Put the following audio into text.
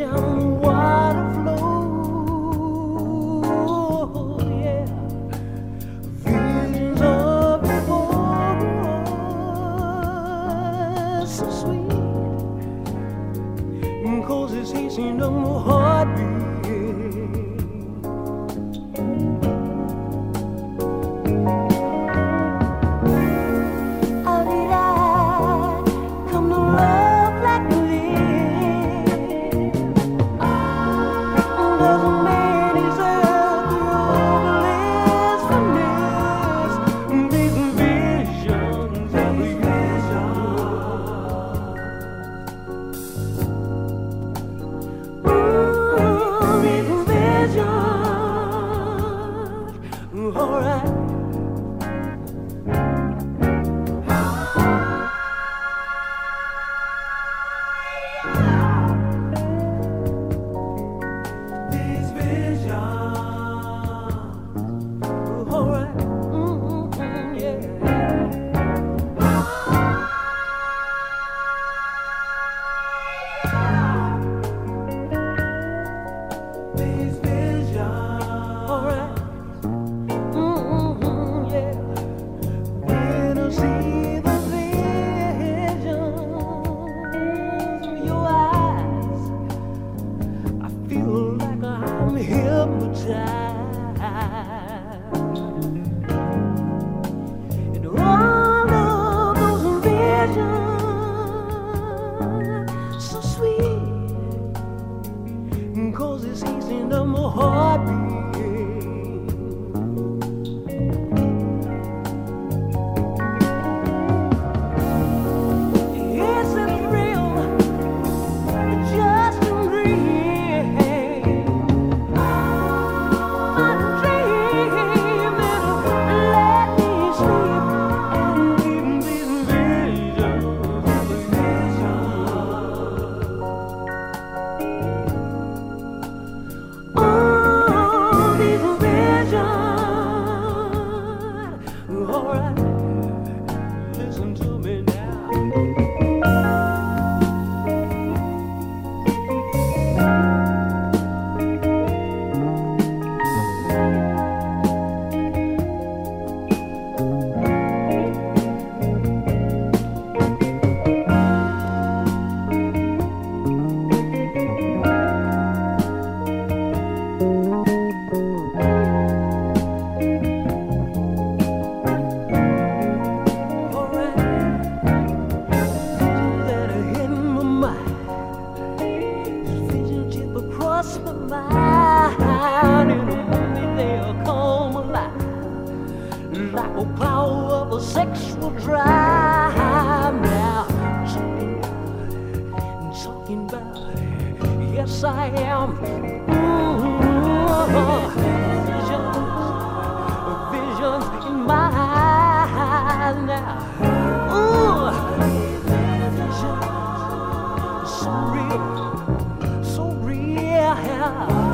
ocean water flow. Yeah, feeling love so. Cause it's easy no more heartbeat. die. thinking about. Yes, I am. Ooh, visions, visions in my eyes now. Ooh, visions, so real, so real.